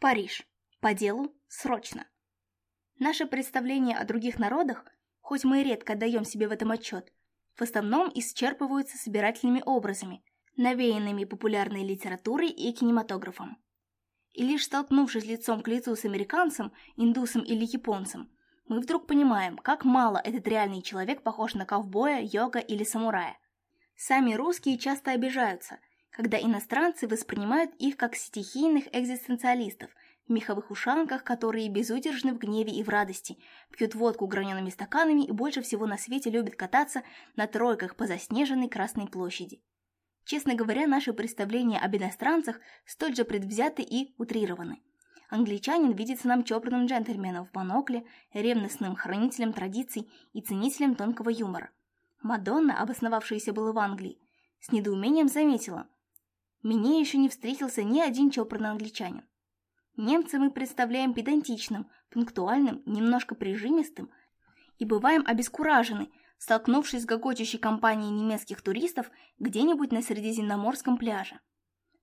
Париж. По делу. Срочно. Наше представление о других народах, хоть мы и редко даем себе в этом отчет, в основном исчерпываются собирательными образами, навеянными популярной литературой и кинематографом. И лишь столкнувшись лицом к лицу с американцем, индусом или японцем, мы вдруг понимаем, как мало этот реальный человек похож на ковбоя, йога или самурая. Сами русские часто обижаются – когда иностранцы воспринимают их как стихийных экзистенциалистов, в меховых ушанках, которые безудержны в гневе и в радости, пьют водку гранеными стаканами и больше всего на свете любят кататься на тройках по заснеженной Красной площади. Честно говоря, наши представления об иностранцах столь же предвзяты и утрированы. Англичанин видится нам чопорным джентльменом в монокле, ревностным хранителем традиций и ценителем тонкого юмора. Мадонна, обосновавшаяся была в Англии, с недоумением заметила – мне еще не встретился ни один чопорный англичанин. Немца мы представляем педантичным, пунктуальным, немножко прижимистым и бываем обескуражены, столкнувшись с гогочущей компанией немецких туристов где-нибудь на Средиземноморском пляже.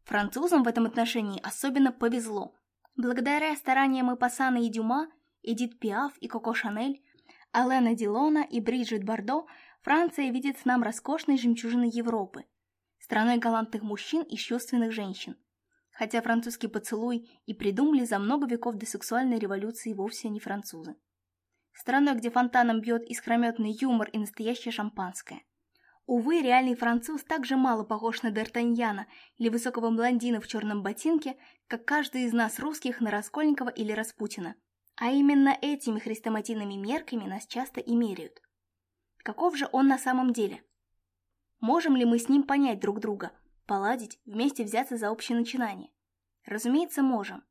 Французам в этом отношении особенно повезло. Благодаря стараниям Эпосана и Дюма, Эдит Пиаф и Коко Шанель, Алена Дилона и Бриджит Бардо, Франция видит с нам роскошной жемчужины Европы – страной галантных мужчин и чувственных женщин. Хотя французский поцелуй и придумали за много веков до сексуальной революции вовсе не французы. Страной, где фонтаном бьет искрометный юмор и настоящее шампанское. Увы, реальный француз также мало похож на Д'Артаньяна или высокого блондина в черном ботинке, как каждый из нас русских на Раскольникова или Распутина. А именно этими хрестоматийными мерками нас часто и меряют. Каков же он на самом деле? Можем ли мы с ним понять друг друга, поладить, вместе взяться за общее начинание? Разумеется, можем.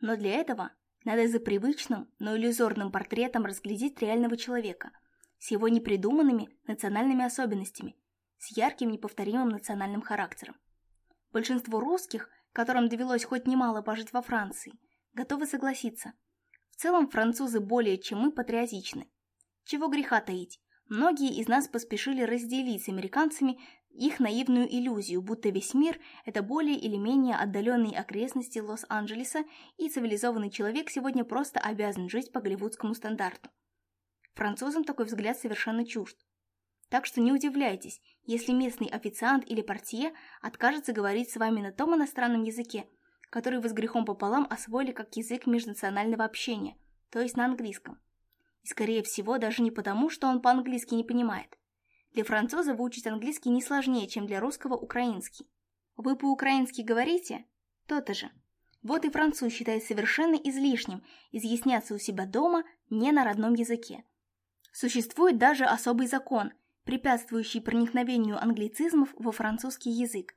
Но для этого надо за привычным, но иллюзорным портретом разглядеть реального человека, с его непридуманными национальными особенностями, с ярким неповторимым национальным характером. Большинство русских, которым довелось хоть немало пожить во Франции, готовы согласиться. В целом французы более чем мы патриотичны. Чего греха таить, Многие из нас поспешили разделить с американцами их наивную иллюзию, будто весь мир – это более или менее отдаленные окрестности Лос-Анджелеса, и цивилизованный человек сегодня просто обязан жить по голливудскому стандарту. Французам такой взгляд совершенно чужд. Так что не удивляйтесь, если местный официант или портье откажется говорить с вами на том иностранном языке, который вы с грехом пополам освоили как язык межнационального общения, то есть на английском. Скорее всего, даже не потому, что он по-английски не понимает. Для француза выучить английский не сложнее, чем для русского украинский. Вы по-украински говорите? То-то же. Вот и француз считает совершенно излишним изъясняться у себя дома не на родном языке. Существует даже особый закон, препятствующий проникновению англицизмов во французский язык.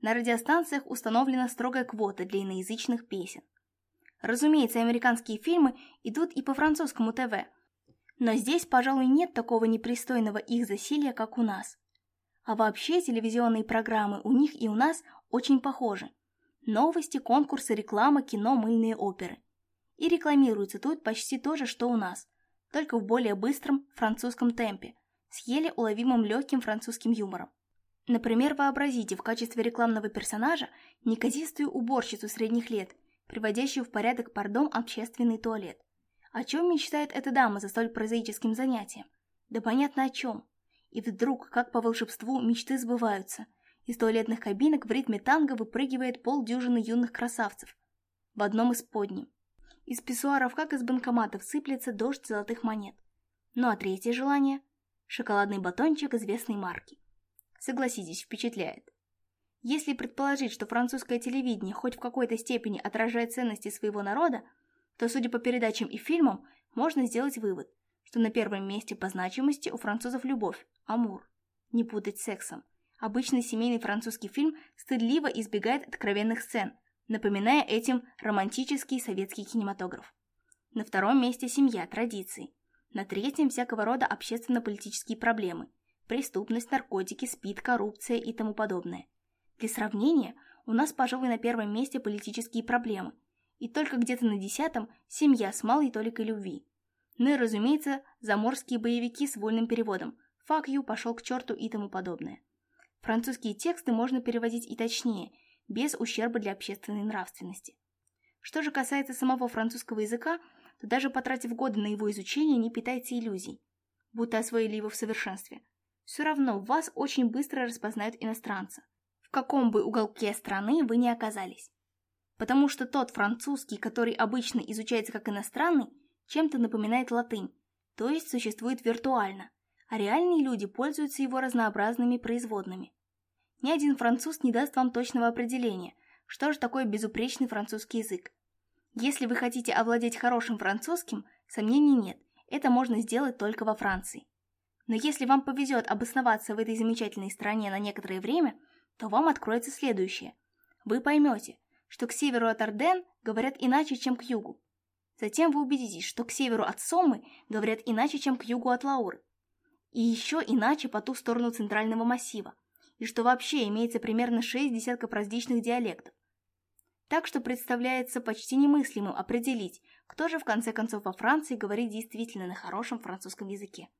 На радиостанциях установлена строгая квота для иноязычных песен. Разумеется, американские фильмы идут и по французскому ТВ – но здесь, пожалуй, нет такого непристойного их засилия, как у нас. А вообще телевизионные программы у них и у нас очень похожи. Новости, конкурсы, реклама, кино, мыльные оперы. И рекламируется тут почти то же, что у нас, только в более быстром французском темпе, с еле уловимым легким французским юмором. Например, вообразите в качестве рекламного персонажа неказистую уборщицу средних лет, приводящую в порядок, пардон, общественный туалет. О чем мечтает эта дама за столь прозаическим занятием? Да понятно о чем. И вдруг, как по волшебству, мечты сбываются. Из туалетных кабинок в ритме танго выпрыгивает полдюжины юных красавцев. В одном из подним. Из писсуаров, как из банкоматов, сыплется дождь золотых монет. Ну а третье желание – шоколадный батончик известной марки. Согласитесь, впечатляет. Если предположить, что французское телевидение хоть в какой-то степени отражает ценности своего народа – то, судя по передачам и фильмам, можно сделать вывод, что на первом месте по значимости у французов любовь, амур. Не путать сексом. Обычный семейный французский фильм стыдливо избегает откровенных сцен, напоминая этим романтический советский кинематограф. На втором месте семья, традиции. На третьем всякого рода общественно-политические проблемы. Преступность, наркотики, спид, коррупция и тому подобное. Для сравнения, у нас, пожалуй, на первом месте политические проблемы – и только где-то на десятом «Семья с малой толикой любви». Ну и, разумеется, заморские боевики с вольным переводом «Fuck you, пошел к черту» и тому подобное. Французские тексты можно переводить и точнее, без ущерба для общественной нравственности. Что же касается самого французского языка, то даже потратив годы на его изучение, не питайте иллюзий, будто освоили его в совершенстве. Все равно вас очень быстро распознают иностранца, в каком бы уголке страны вы ни оказались потому что тот французский, который обычно изучается как иностранный, чем-то напоминает латынь, то есть существует виртуально, а реальные люди пользуются его разнообразными производными. Ни один француз не даст вам точного определения, что же такое безупречный французский язык. Если вы хотите овладеть хорошим французским, сомнений нет, это можно сделать только во Франции. Но если вам повезет обосноваться в этой замечательной стране на некоторое время, то вам откроется следующее. Вы поймете, что к северу от Орден говорят иначе, чем к югу. Затем вы убедитесь, что к северу от Сомы говорят иначе, чем к югу от Лауры. И еще иначе по ту сторону центрального массива, и что вообще имеется примерно шесть десятков различных диалектов. Так что представляется почти немыслимым определить, кто же в конце концов во Франции говорит действительно на хорошем французском языке.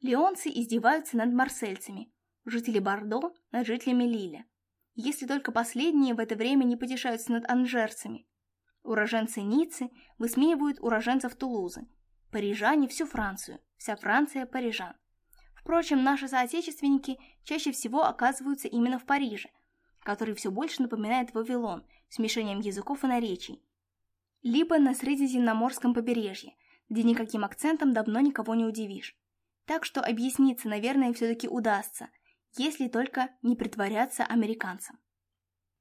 Леонцы издеваются над марсельцами, жители Бордо над жителями Лиля если только последние в это время не потешаются над анжерцами. Уроженцы Ниццы высмеивают уроженцев Тулузы, парижане всю Францию, вся Франция парижан. Впрочем, наши соотечественники чаще всего оказываются именно в Париже, который все больше напоминает Вавилон смешением языков и наречий, либо на Средиземноморском побережье, где никаким акцентом давно никого не удивишь. Так что объясниться, наверное, все-таки удастся – если только не притворяться американцам.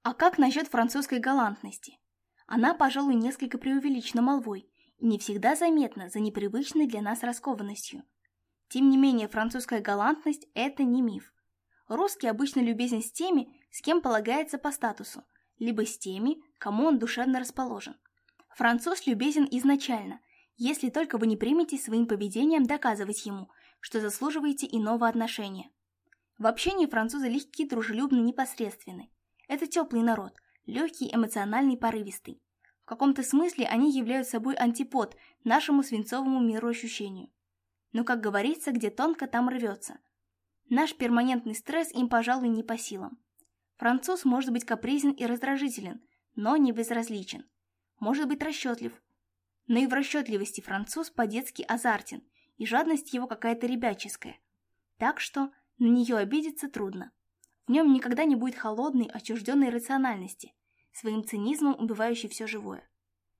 А как насчет французской галантности? Она, пожалуй, несколько преувеличена молвой и не всегда заметна за непривычной для нас раскованностью. Тем не менее, французская галантность – это не миф. Русский обычно любезен с теми, с кем полагается по статусу, либо с теми, кому он душевно расположен. Француз любезен изначально, если только вы не примете своим поведением доказывать ему, что заслуживаете иного отношения – в общении французы легкие, дружелюбные, непосредственны. Это теплый народ, легкий, эмоциональный, порывистый. В каком-то смысле они являются собой антипод нашему свинцовому миру ощущению. Но, как говорится, где тонко, там рвется. Наш перманентный стресс им, пожалуй, не по силам. Француз может быть капризен и раздражителен, но не безразличен. Может быть расчетлив. Но и в расчетливости француз по-детски азартен, и жадность его какая-то ребяческая. Так что на нее обидеться трудно. В нем никогда не будет холодной, отчужденной рациональности, своим цинизмом убивающей все живое.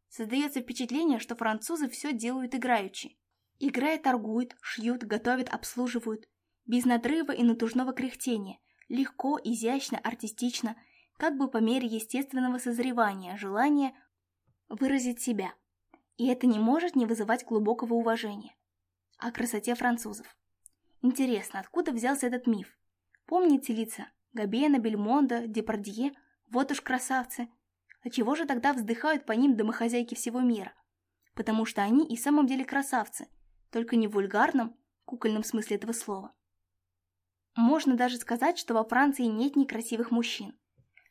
Создается впечатление, что французы все делают играючи. Играя торгуют, шьют, готовят, обслуживают. Без надрыва и натужного кряхтения. Легко, изящно, артистично, как бы по мере естественного созревания, желания выразить себя. И это не может не вызывать глубокого уважения. О красоте французов. Интересно, откуда взялся этот миф? Помните лица Габена, Бельмонда, Депардье? Вот уж красавцы! А чего же тогда вздыхают по ним домохозяйки всего мира? Потому что они и в самом деле красавцы, только не в вульгарном, кукольном смысле этого слова. Можно даже сказать, что во Франции нет некрасивых мужчин.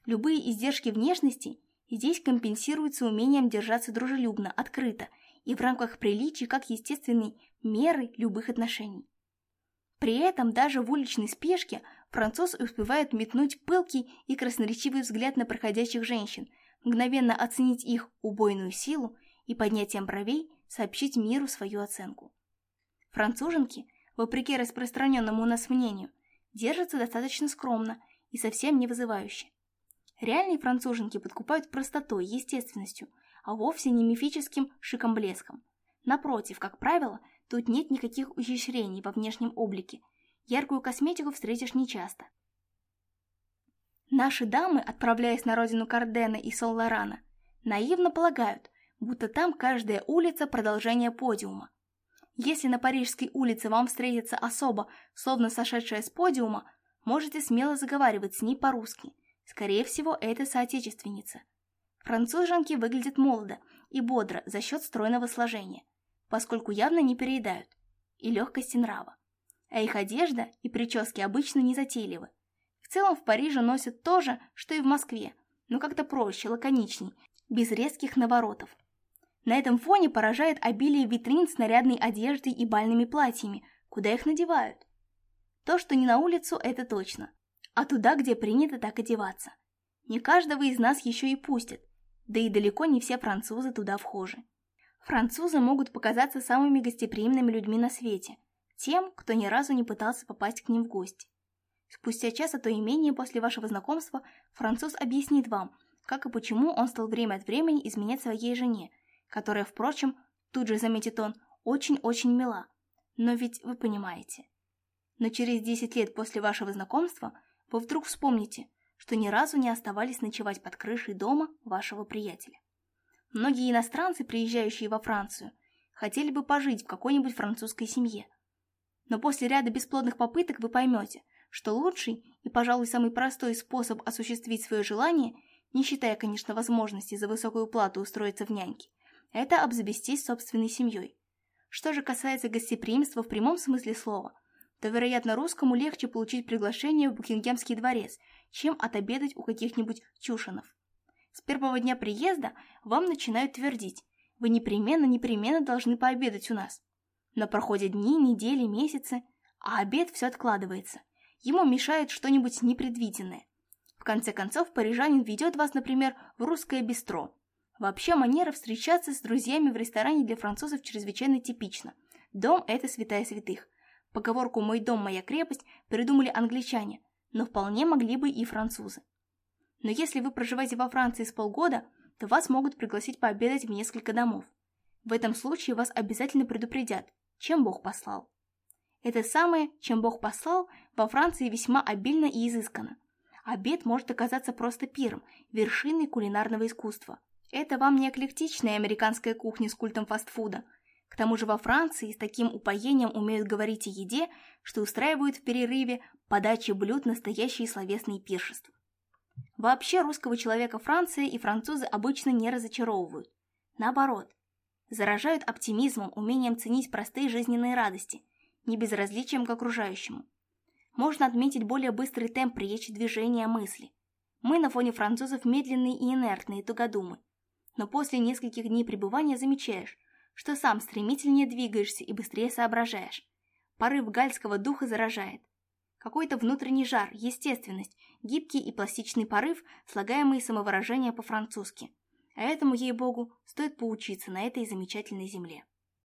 Любые издержки внешности здесь компенсируются умением держаться дружелюбно, открыто и в рамках приличий как естественной меры любых отношений. При этом даже в уличной спешке француз успевает метнуть пылкий и красноречивый взгляд на проходящих женщин, мгновенно оценить их убойную силу и поднятием бровей сообщить миру свою оценку. Француженки, вопреки распространенному у нас мнению, держатся достаточно скромно и совсем не вызывающе. Реальные француженки подкупают простотой, естественностью, а вовсе не мифическим шиком-блеском – Напротив, как правило, тут нет никаких ухищрений во внешнем облике. Яркую косметику встретишь нечасто. Наши дамы, отправляясь на родину Кардена и Солларана, наивно полагают, будто там каждая улица продолжение подиума. Если на Парижской улице вам встретится особа, словно сошедшая с подиума, можете смело заговаривать с ней по-русски. Скорее всего, это соотечественница. Француженки выглядят молодо и бодро за счет стройного сложения поскольку явно не переедают, и легкости нрава. А их одежда и прически обычно не незатейливы. В целом в Париже носят то же, что и в Москве, но как-то проще, лаконичней, без резких наворотов. На этом фоне поражает обилие витрин с нарядной одеждой и бальными платьями, куда их надевают. То, что не на улицу, это точно, а туда, где принято так одеваться. Не каждого из нас еще и пустят, да и далеко не все французы туда вхожи. Французы могут показаться самыми гостеприимными людьми на свете, тем, кто ни разу не пытался попасть к ним в гости. Спустя час, а то и менее после вашего знакомства, француз объяснит вам, как и почему он стал время от времени изменять своей жене, которая, впрочем, тут же заметит он, очень-очень мила. Но ведь вы понимаете. Но через 10 лет после вашего знакомства вы вдруг вспомните, что ни разу не оставались ночевать под крышей дома вашего приятеля. Многие иностранцы, приезжающие во Францию, хотели бы пожить в какой-нибудь французской семье. Но после ряда бесплодных попыток вы поймете, что лучший и, пожалуй, самый простой способ осуществить свое желание, не считая, конечно, возможности за высокую плату устроиться в няньке, это обзавестись собственной семьей. Что же касается гостеприимства в прямом смысле слова, то, вероятно, русскому легче получить приглашение в Букингемский дворец, чем отобедать у каких-нибудь чушинов. С первого дня приезда вам начинают твердить, вы непременно-непременно должны пообедать у нас. Но проходят дни, недели, месяцы, а обед все откладывается. Ему мешает что-нибудь непредвиденное. В конце концов, парижанин ведет вас, например, в русское бистро. Вообще, манера встречаться с друзьями в ресторане для французов чрезвычайно типична. Дом – это святая святых. Поговорку «мой дом, моя крепость» придумали англичане, но вполне могли бы и французы но если вы проживаете во Франции с полгода, то вас могут пригласить пообедать в несколько домов. В этом случае вас обязательно предупредят, чем Бог послал. Это самое, чем Бог послал, во Франции весьма обильно и изысканно. Обед может оказаться просто пиром, вершиной кулинарного искусства. Это вам не эклектичная американская кухня с культом фастфуда. К тому же во Франции с таким упоением умеют говорить о еде, что устраивают в перерыве подачи блюд настоящие словесные пиршества. Вообще русского человека Франция и французы обычно не разочаровывают. Наоборот, заражают оптимизмом, умением ценить простые жизненные радости, не безразличием к окружающему. Можно отметить более быстрый темп речи, движения, мысли. Мы на фоне французов медленные и инертные, тугодумы. Но после нескольких дней пребывания замечаешь, что сам стремительнее двигаешься и быстрее соображаешь. Порыв гальского духа заражает. Какой-то внутренний жар, естественность, гибкий и пластичный порыв, слагаемые самовыражения по-французски. А этому, ей-богу, стоит поучиться на этой замечательной земле.